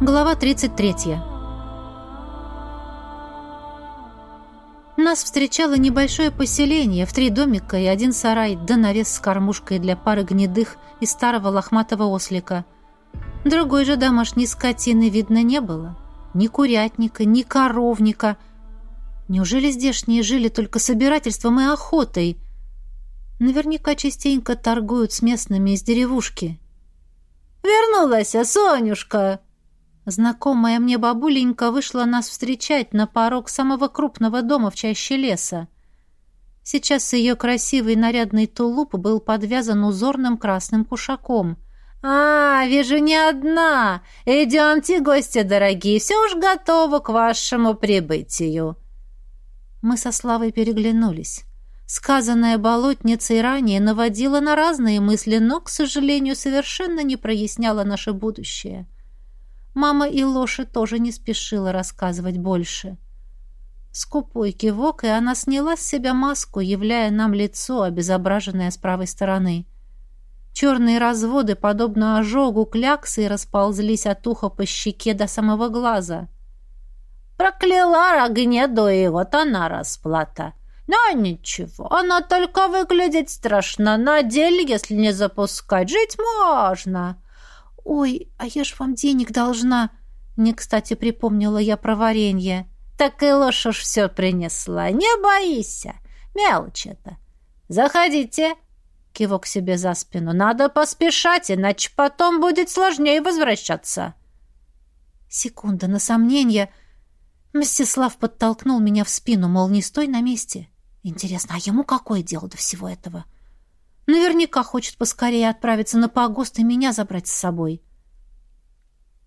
Глава 33. Нас встречало небольшое поселение в три домика и один сарай, да навес с кормушкой для пары гнедых и старого лохматого ослика. Другой же домашней скотины видно не было. Ни курятника, ни коровника. Неужели здешние жили только собирательством и охотой? Наверняка частенько торгуют с местными из деревушки. «Вернулась, Сонюшка!» Знакомая мне бабуленька вышла нас встречать на порог самого крупного дома в чаще леса. Сейчас ее красивый нарядный тулуп был подвязан узорным красным кушаком. «А, вижу, не одна! Идемте, гости дорогие, все уж готово к вашему прибытию!» Мы со Славой переглянулись. Сказанное болотницей ранее наводило на разные мысли, но, к сожалению, совершенно не проясняло наше будущее. Мама и Лоши тоже не спешила рассказывать больше. Скупой кивок, и она сняла с себя маску, являя нам лицо, обезображенное с правой стороны. Черные разводы, подобно ожогу кляксы, расползлись от уха по щеке до самого глаза. «Прокляла Рогнеду, и вот она расплата!» Но ничего, она только выглядит страшно. На деле, если не запускать, жить можно. «Ой, а я ж вам денег должна!» Не кстати припомнила я про варенье. «Так и лошадь все принесла. Не бойся. Мелочь это. Заходите!» Кивок себе за спину. «Надо поспешать, иначе потом будет сложнее возвращаться». Секунда на сомнение. Мстислав подтолкнул меня в спину, мол, не стой на месте. Интересно, а ему какое дело до всего этого?» Наверняка хочет поскорее отправиться на погост и меня забрать с собой.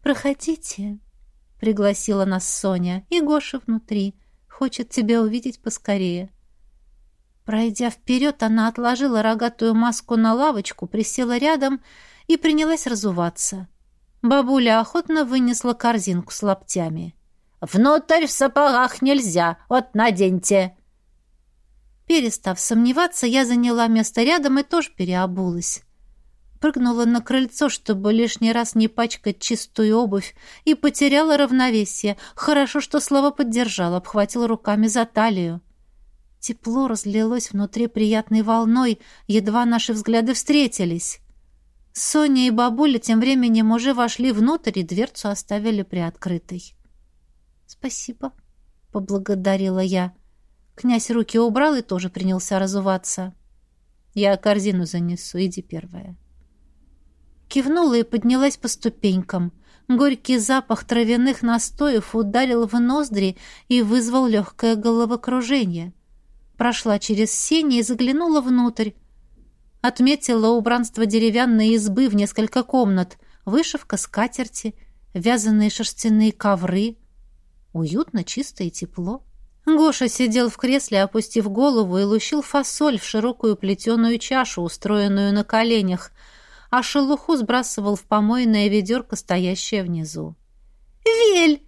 «Проходите», — пригласила нас Соня, и Гоша внутри. Хочет тебя увидеть поскорее. Пройдя вперед, она отложила рогатую маску на лавочку, присела рядом и принялась разуваться. Бабуля охотно вынесла корзинку с лаптями. «Внутрь в сапогах нельзя, вот наденьте!» Перестав сомневаться, я заняла место рядом и тоже переобулась. Прыгнула на крыльцо, чтобы лишний раз не пачкать чистую обувь, и потеряла равновесие. Хорошо, что Слава поддержал, обхватил руками за талию. Тепло разлилось внутри приятной волной, едва наши взгляды встретились. Соня и бабуля тем временем уже вошли внутрь и дверцу оставили приоткрытой. «Спасибо», — поблагодарила я. Князь руки убрал и тоже принялся разуваться. «Я корзину занесу, иди первая». Кивнула и поднялась по ступенькам. Горький запах травяных настоев ударил в ноздри и вызвал легкое головокружение. Прошла через сени и заглянула внутрь. Отметила убранство деревянной избы в несколько комнат, вышивка скатерти, вязаные шерстяные ковры. Уютно, чисто и тепло. Гоша сидел в кресле, опустив голову, и лущил фасоль в широкую плетеную чашу, устроенную на коленях, а шелуху сбрасывал в помойное ведерко, стоящее внизу. «Вель!»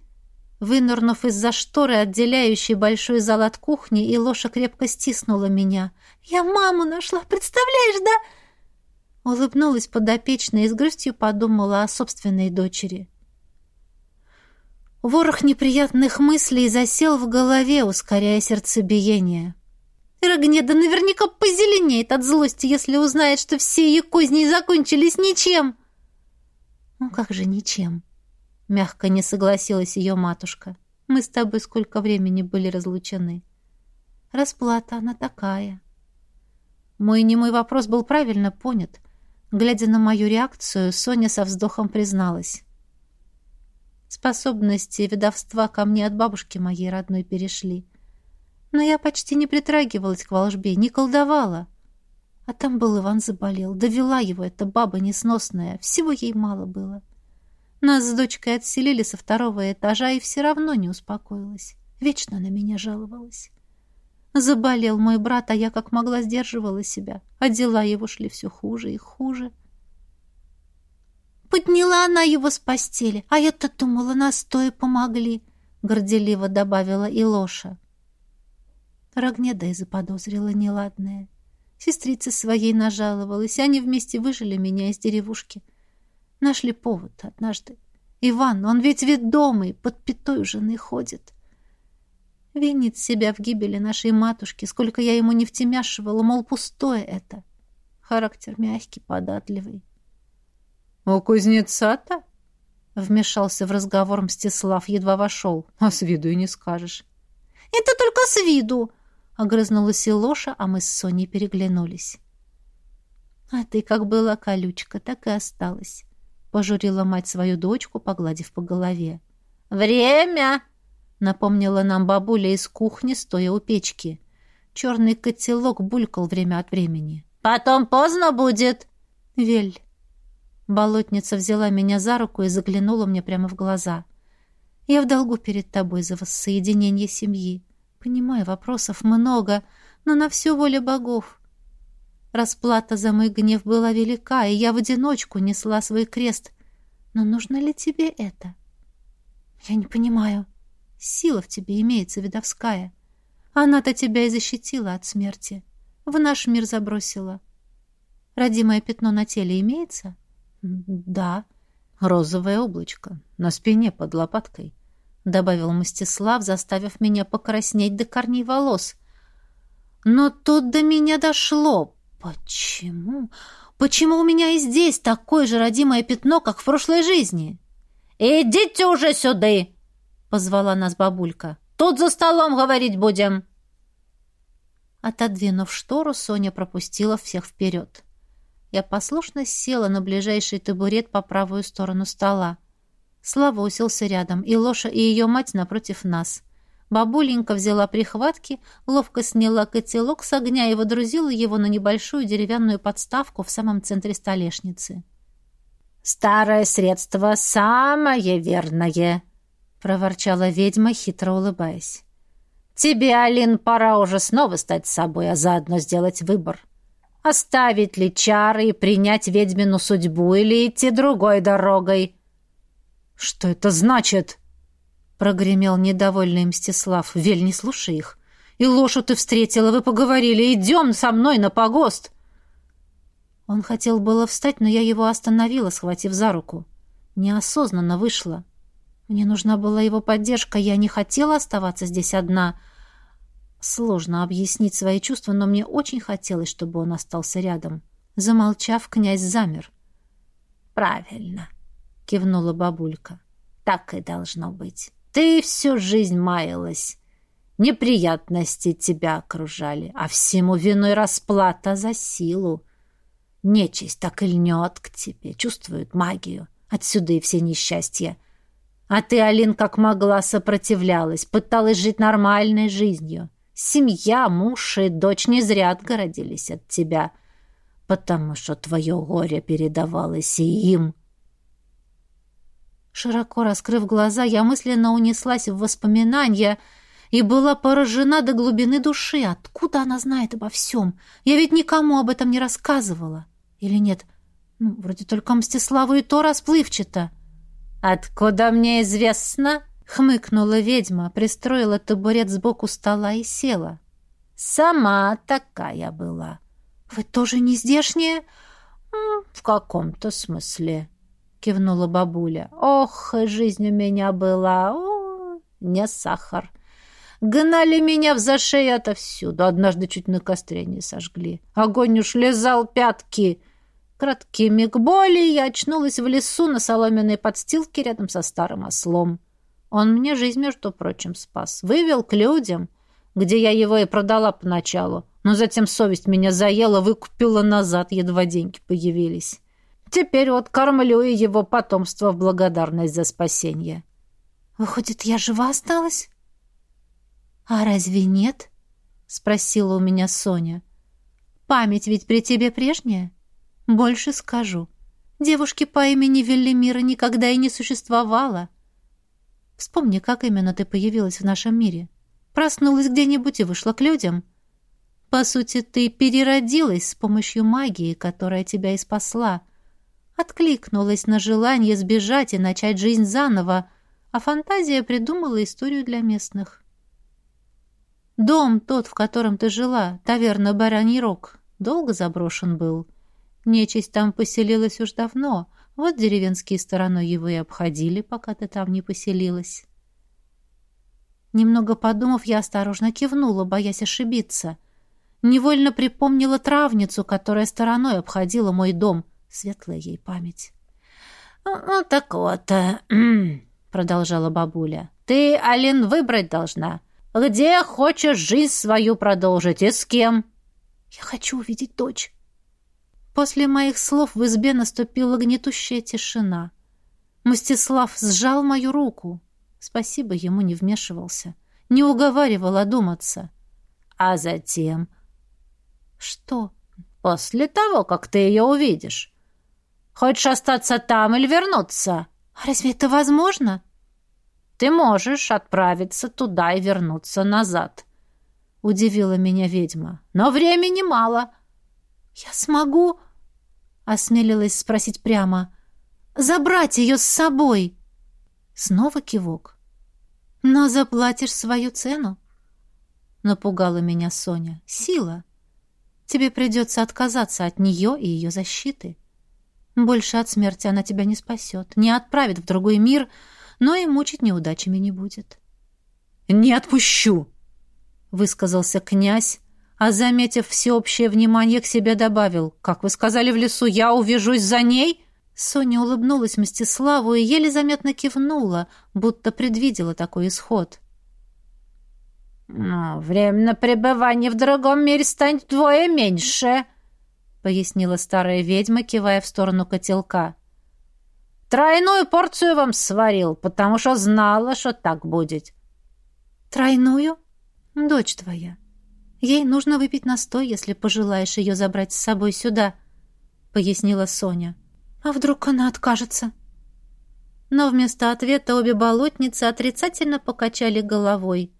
Вынырнув из-за шторы, отделяющей большой зал от кухни, и лоша крепко стиснула меня. «Я маму нашла, представляешь, да?» Улыбнулась подопечная и с грустью подумала о собственной дочери. Ворох неприятных мыслей засел в голове, ускоряя сердцебиение. Рогнеда наверняка позеленеет от злости, если узнает, что все ее козни закончились ничем. «Ну как же ничем?» — мягко не согласилась ее матушка. «Мы с тобой сколько времени были разлучены. Расплата она такая». Мой немой вопрос был правильно понят. Глядя на мою реакцию, Соня со вздохом призналась. Способности ведовства ко мне от бабушки моей родной перешли. Но я почти не притрагивалась к волжбе, не колдовала. А там был Иван заболел. Довела его эта баба несносная. Всего ей мало было. Нас с дочкой отселили со второго этажа, и все равно не успокоилась. Вечно на меня жаловалась. Заболел мой брат, а я как могла сдерживала себя. А дела его шли все хуже и хуже. Подняла она его с постели, а я-то думала, настои помогли, — горделиво добавила и Лоша. Рогнеда и заподозрила неладное. Сестрица своей нажаловалась, они вместе выжили меня из деревушки. Нашли повод однажды. Иван, он ведь ведомый, под пятой жены ходит. Винит себя в гибели нашей матушки, сколько я ему не втемяшивала, мол, пустое это. Характер мягкий, податливый. — У кузнеца-то? — вмешался в разговор Мстислав, едва вошел. — А с виду и не скажешь. — Это только с виду! — огрызнулась Илоша, а мы с Соней переглянулись. — А ты как была колючка, так и осталась, — пожурила мать свою дочку, погладив по голове. — Время! — напомнила нам бабуля из кухни, стоя у печки. Черный котелок булькал время от времени. — Потом поздно будет. — Вель, Болотница взяла меня за руку и заглянула мне прямо в глаза. «Я в долгу перед тобой за воссоединение семьи. Понимаю, вопросов много, но на все воля богов. Расплата за мой гнев была велика, и я в одиночку несла свой крест. Но нужно ли тебе это? Я не понимаю. Сила в тебе имеется, видовская. Она-то тебя и защитила от смерти. В наш мир забросила. Родимое пятно на теле имеется?» «Да, розовое облачко на спине под лопаткой», — добавил Мстислав, заставив меня покраснеть до корней волос. «Но тут до меня дошло. Почему? Почему у меня и здесь такое же родимое пятно, как в прошлой жизни?» «Идите уже сюда!» — позвала нас бабулька. «Тут за столом говорить будем!» Отодвинув штору, Соня пропустила всех вперед. Я послушно села на ближайший табурет по правую сторону стола. Слава уселся рядом, и Лоша, и ее мать напротив нас. Бабуленька взяла прихватки, ловко сняла котелок с огня и водрузила его на небольшую деревянную подставку в самом центре столешницы. «Старое средство самое верное!» — проворчала ведьма, хитро улыбаясь. «Тебе, Алин, пора уже снова стать собой, а заодно сделать выбор. Оставить ли чары и принять ведьмину судьбу или идти другой дорогой? Что это значит? Прогремел недовольный Мстислав. Вель, не слушай их. И лошадь ты встретила, вы поговорили. Идем со мной на погост. Он хотел было встать, но я его остановила, схватив за руку. Неосознанно вышла. Мне нужна была его поддержка, я не хотела оставаться здесь одна — Сложно объяснить свои чувства, но мне очень хотелось, чтобы он остался рядом. Замолчав, князь замер. «Правильно», — кивнула бабулька. «Так и должно быть. Ты всю жизнь маялась. Неприятности тебя окружали, а всему виной расплата за силу. Нечисть так и льнет к тебе, чувствует магию. Отсюда и все несчастья. А ты, Алин, как могла, сопротивлялась, пыталась жить нормальной жизнью. Семья, муж и дочь не зря отгородились от тебя, потому что твое горе передавалось и им. Широко раскрыв глаза, я мысленно унеслась в воспоминания и была поражена до глубины души. Откуда она знает обо всем? Я ведь никому об этом не рассказывала. Или нет? Ну, вроде только Мстиславу и то расплывчато. «Откуда мне известно?» Хмыкнула ведьма, пристроила табурет сбоку стола и села. «Сама такая была». «Вы тоже не здешняя?» «В каком-то смысле», — кивнула бабуля. «Ох, жизнь у меня была, о, не сахар. Гнали меня в зашей отовсюду, однажды чуть на костре не сожгли. Огонь уж лизал пятки». Краткий миг боли я очнулась в лесу на соломенной подстилке рядом со старым ослом. Он мне жизнь, между прочим, спас. Вывел к людям, где я его и продала поначалу. Но затем совесть меня заела, выкупила назад, едва деньги появились. Теперь вот кормлю и его потомство в благодарность за спасение. Выходит, я жива осталась? А разве нет? Спросила у меня Соня. Память ведь при тебе прежняя? Больше скажу. Девушки по имени Веллимира никогда и не существовало. — Вспомни, как именно ты появилась в нашем мире. Проснулась где-нибудь и вышла к людям. По сути, ты переродилась с помощью магии, которая тебя и спасла. Откликнулась на желание сбежать и начать жизнь заново, а фантазия придумала историю для местных. Дом тот, в котором ты жила, таверна «Бараний рог», долго заброшен был. Нечисть там поселилась уж давно — Вот деревенские стороной его и обходили, пока ты там не поселилась. Немного подумав, я осторожно кивнула, боясь ошибиться. Невольно припомнила травницу, которая стороной обходила мой дом. Светлая ей память. «Ну, так вот», — продолжала бабуля, — «ты, Алин, выбрать должна. Где хочешь жизнь свою продолжить и с кем?» «Я хочу увидеть дочь». После моих слов в избе наступила гнетущая тишина. Мстислав сжал мою руку. Спасибо, ему не вмешивался. Не уговаривал одуматься. А затем... Что? После того, как ты ее увидишь. Хочешь остаться там или вернуться? А разве это возможно? Ты можешь отправиться туда и вернуться назад. Удивила меня ведьма. Но времени мало. Я смогу... Осмелилась спросить прямо. Забрать ее с собой. Снова кивок. «Но заплатишь свою цену?» Напугала меня Соня. «Сила. Тебе придется отказаться от нее и ее защиты. Больше от смерти она тебя не спасет, не отправит в другой мир, но и мучить неудачами не будет». «Не отпущу!» — высказался князь, а, заметив всеобщее внимание, к себе добавил. «Как вы сказали в лесу, я увяжусь за ней?» Соня улыбнулась Мстиславу и еле заметно кивнула, будто предвидела такой исход. «Но временно пребывание в другом мире станет вдвое меньше», — пояснила старая ведьма, кивая в сторону котелка. «Тройную порцию вам сварил, потому что знала, что так будет». «Тройную? Дочь твоя. Ей нужно выпить настой, если пожелаешь ее забрать с собой сюда», — пояснила Соня. А вдруг она откажется? Но вместо ответа обе болотницы отрицательно покачали головой.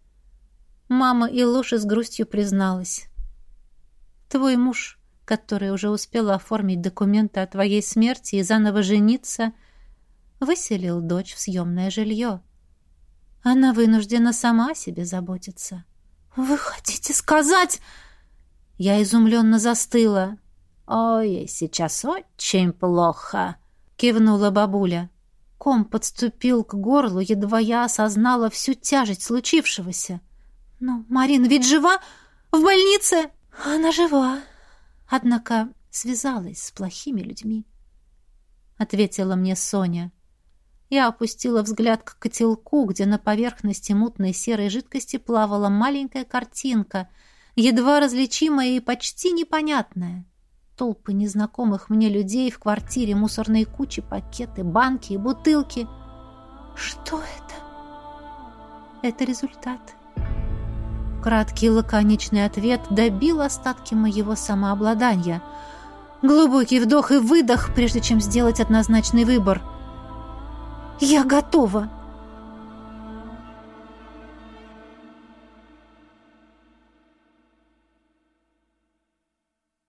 Мама и Лоша с грустью призналась. Твой муж, который уже успел оформить документы о твоей смерти и заново жениться, выселил дочь в съемное жилье. Она вынуждена сама о себе заботиться. «Вы хотите сказать...» Я изумленно застыла. «Ой, сейчас очень плохо», — кивнула бабуля. Ком подступил к горлу, едва я осознала всю тяжесть случившегося. «Но Марина ведь жива? В больнице?» «Она жива, однако связалась с плохими людьми», — ответила мне Соня. Я опустила взгляд к котелку, где на поверхности мутной серой жидкости плавала маленькая картинка, едва различимая и почти непонятная толпы незнакомых мне людей в квартире, мусорные кучи, пакеты, банки и бутылки. Что это? Это результат. Краткий лаконичный ответ добил остатки моего самообладания. Глубокий вдох и выдох, прежде чем сделать однозначный выбор. «Я готова!»